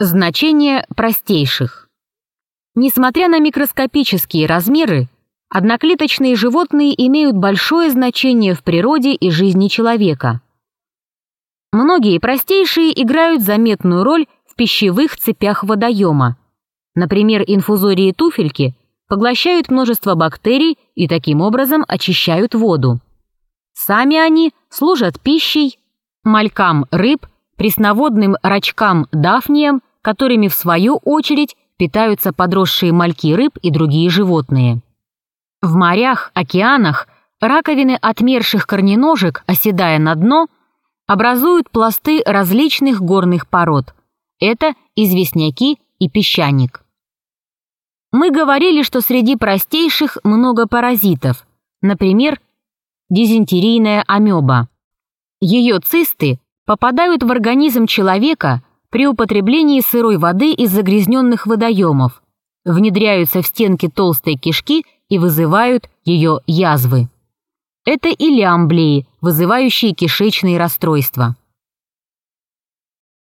Значение простейших. Несмотря на микроскопические размеры, одноклеточные животные имеют большое значение в природе и жизни человека. Многие простейшие играют заметную роль в пищевых цепях водоема. Например, инфузории туфельки поглощают множество бактерий и таким образом очищают воду. Сами они служат пищей малькам рыб, пресноводным рачкам-дафниям, которыми, в свою очередь, питаются подросшие мальки рыб и другие животные. В морях, океанах раковины отмерших корненожек, оседая на дно, образуют пласты различных горных пород. Это известняки и песчаник. Мы говорили, что среди простейших много паразитов, например, дизентерийная амеба. Ее цисты попадают в организм человека при употреблении сырой воды из загрязненных водоемов, внедряются в стенки толстой кишки и вызывают ее язвы. Это и лямблии, вызывающие кишечные расстройства.